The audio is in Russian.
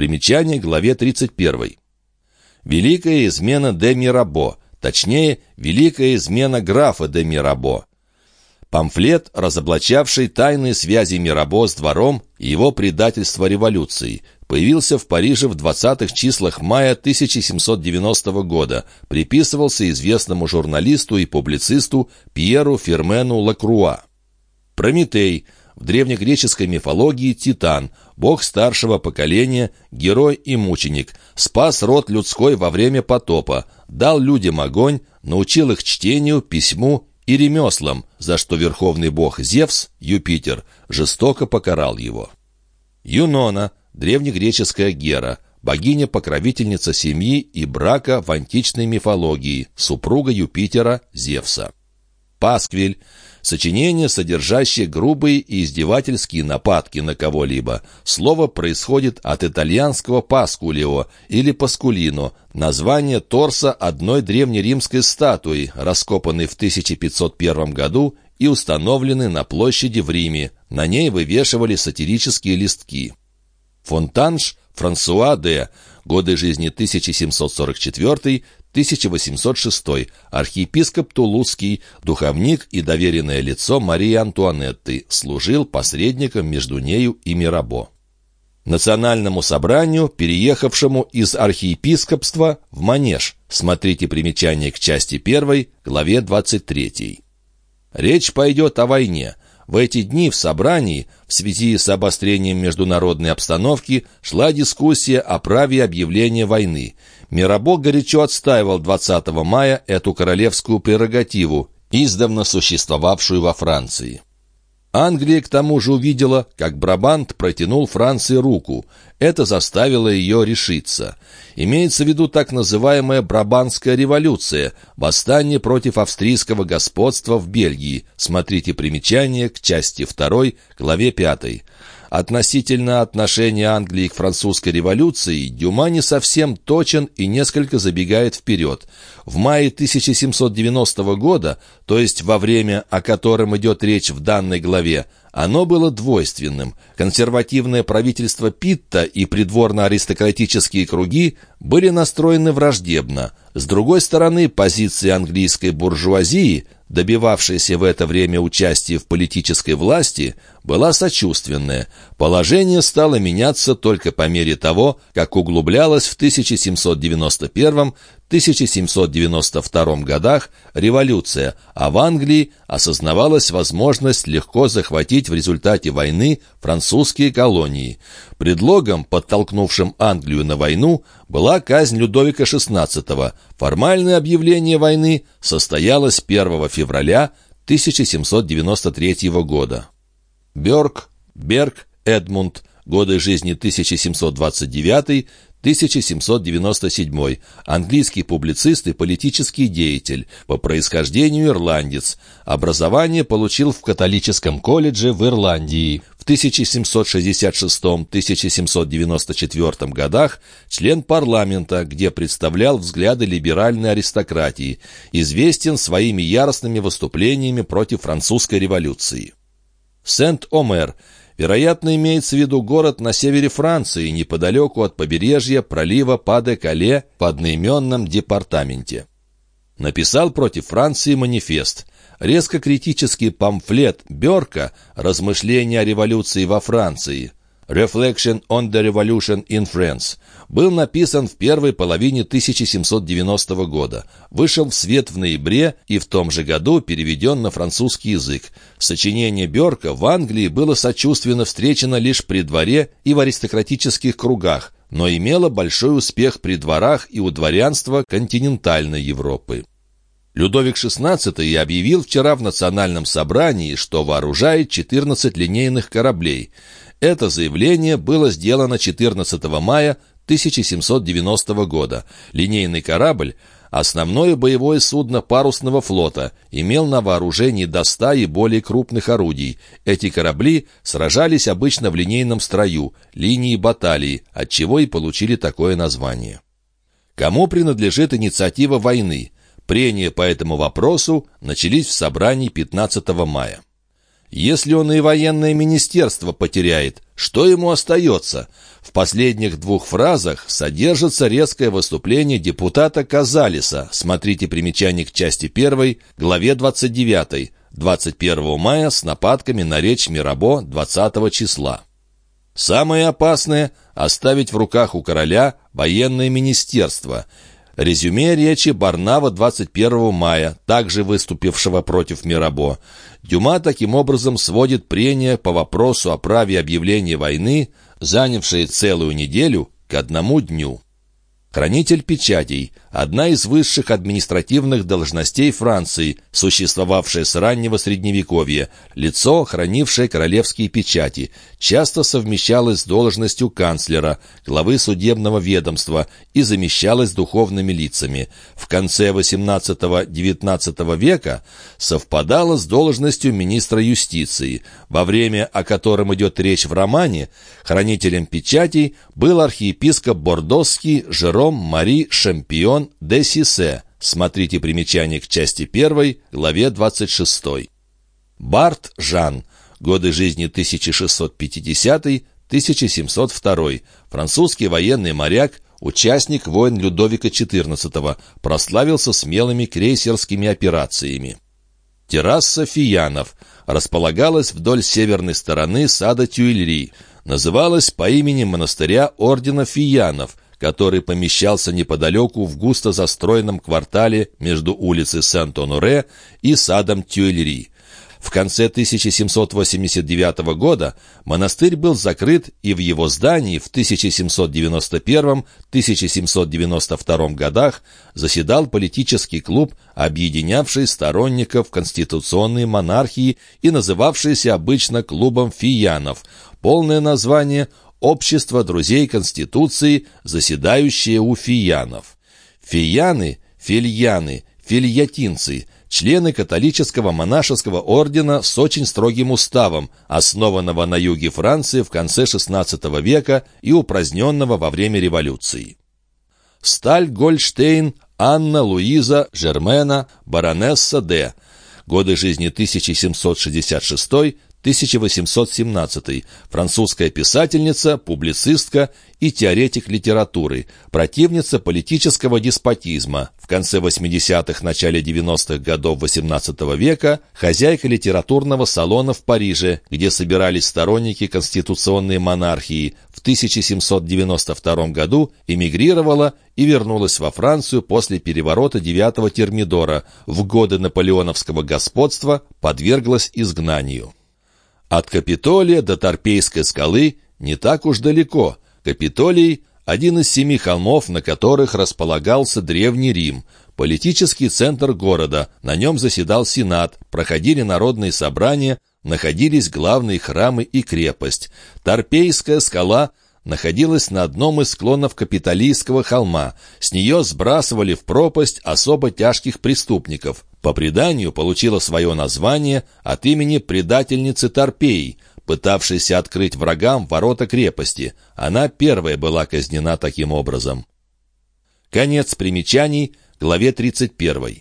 Примечание к главе 31. Великая измена де Мирабо, точнее, великая измена графа де Мирабо. Памфлет, разоблачавший тайные связи Мирабо с двором и его предательство революции, появился в Париже в 20-х числах мая 1790 года, приписывался известному журналисту и публицисту Пьеру Фермену Лакруа. Прометей – в древнегреческой мифологии Титан, бог старшего поколения, герой и мученик, спас род людской во время потопа, дал людям огонь, научил их чтению, письму и ремеслам, за что верховный бог Зевс, Юпитер, жестоко покарал его. Юнона, древнегреческая Гера, богиня-покровительница семьи и брака в античной мифологии, супруга Юпитера, Зевса. Пасквиль Сочинение, содержащее грубые и издевательские нападки на кого-либо. Слово происходит от итальянского «паскулио» или «паскулино», название торса одной древнеримской статуи, раскопанной в 1501 году и установленной на площади в Риме. На ней вывешивали сатирические листки. Фонтанж Франсуа де годы жизни 1744 1806 архиепископ Тулузский, духовник и доверенное лицо Марии Антуанетты, служил посредником между нею и Мирабо. Национальному собранию, переехавшему из архиепископства в Манеж. Смотрите примечание к части 1, главе 23. Речь пойдет о войне. В эти дни в собрании, в связи с обострением международной обстановки, шла дискуссия о праве объявления войны. Мирабо горячо отстаивал 20 мая эту королевскую прерогативу, издавна существовавшую во Франции. Англия к тому же увидела, как Брабант протянул Франции руку. Это заставило ее решиться. Имеется в виду так называемая Брабанская революция, восстание против австрийского господства в Бельгии. Смотрите примечание к части 2, главе 5. Относительно отношения Англии к французской революции Дюма не совсем точен и несколько забегает вперед. В мае 1790 года, то есть во время, о котором идет речь в данной главе, оно было двойственным. Консервативное правительство Питта и придворно-аристократические круги были настроены враждебно. С другой стороны, позиции английской буржуазии – добивавшаяся в это время участия в политической власти, была сочувственная. Положение стало меняться только по мере того, как углублялась в 1791-1792 годах революция, а в Англии осознавалась возможность легко захватить в результате войны французские колонии. Предлогом, подтолкнувшим Англию на войну, была казнь Людовика XVI. Формальное объявление войны состоялось 1 февраля 1793 года. Бёрк, Берг, Эдмунд, годы жизни 1729 1797. Английский публицист и политический деятель. По происхождению ирландец. Образование получил в католическом колледже в Ирландии. В 1766-1794 годах член парламента, где представлял взгляды либеральной аристократии. Известен своими яростными выступлениями против французской революции. Сент-Омер – Вероятно, имеется в виду город на севере Франции, неподалеку от побережья пролива Паде-Кале в одноименном департаменте. Написал против Франции манифест. Резко критический памфлет Берка «Размышления о революции во Франции» «Reflection on the Revolution in France» был написан в первой половине 1790 года, вышел в свет в ноябре и в том же году переведен на французский язык. Сочинение Бёрка в Англии было сочувственно встречено лишь при дворе и в аристократических кругах, но имело большой успех при дворах и у дворянства континентальной Европы. Людовик XVI объявил вчера в национальном собрании, что вооружает 14 линейных кораблей. Это заявление было сделано 14 мая 1790 года. Линейный корабль Основное боевое судно парусного флота имел на вооружении до 100 и более крупных орудий. Эти корабли сражались обычно в линейном строю, линии баталии, отчего и получили такое название. Кому принадлежит инициатива войны? Прения по этому вопросу начались в собрании 15 мая. Если он и военное министерство потеряет, Что ему остается? В последних двух фразах содержится резкое выступление депутата Казалиса. Смотрите примечание к части 1, главе 29, 21 мая с нападками на речь Мирабо 20 числа. Самое опасное – оставить в руках у короля военное министерство – Резюме речи Барнава 21 мая, также выступившего против Мирабо. Дюма таким образом сводит прения по вопросу о праве объявления войны, занявшие целую неделю, к одному дню. Хранитель печатей – одна из высших административных должностей Франции, существовавшая с раннего Средневековья, лицо, хранившее королевские печати, часто совмещалось с должностью канцлера, главы судебного ведомства и замещалось духовными лицами. В конце XVIII-XIX века совпадало с должностью министра юстиции. Во время, о котором идет речь в романе, хранителем печатей был архиепископ Бордосский Жером Мари Шампион де Сисе. Смотрите примечание к части 1, главе 26. Барт Жан. Годы жизни 1650-1702. Французский военный моряк, участник войн Людовика XIV, прославился смелыми крейсерскими операциями. Терраса Фиянов располагалась вдоль северной стороны сада Тюильри. Называлась по имени монастыря ордена Фиянов, который помещался неподалеку в густо застроенном квартале между улицей Сент-Оноре и садом Тюэльри. В конце 1789 года монастырь был закрыт, и в его здании в 1791-1792 годах заседал политический клуб, объединявший сторонников конституционной монархии и называвшийся обычно клубом фиянов. Полное название Общество друзей Конституции, заседающее у фиянов. Фияны, фильяны, фильятинцы – члены католического монашеского ордена с очень строгим уставом, основанного на юге Франции в конце XVI века и упраздненного во время революции. Сталь Гольштейн Анна Луиза Жермена, баронесса Д. Годы жизни 1766 1817, французская писательница, публицистка и теоретик литературы, противница политического деспотизма, в конце 80-х, начале 90-х годов XVIII века хозяйка литературного салона в Париже, где собирались сторонники конституционной монархии, в 1792 году эмигрировала и вернулась во Францию после переворота 9-го Термидора, в годы наполеоновского господства подверглась изгнанию. От Капитолия до Торпейской скалы не так уж далеко. Капитолий – один из семи холмов, на которых располагался Древний Рим, политический центр города, на нем заседал Сенат, проходили народные собрания, находились главные храмы и крепость. Торпейская скала находилась на одном из склонов Капитолийского холма. С нее сбрасывали в пропасть особо тяжких преступников. По преданию получила свое название от имени предательницы Торпеи, пытавшейся открыть врагам ворота крепости. Она первая была казнена таким образом. Конец примечаний, главе 31.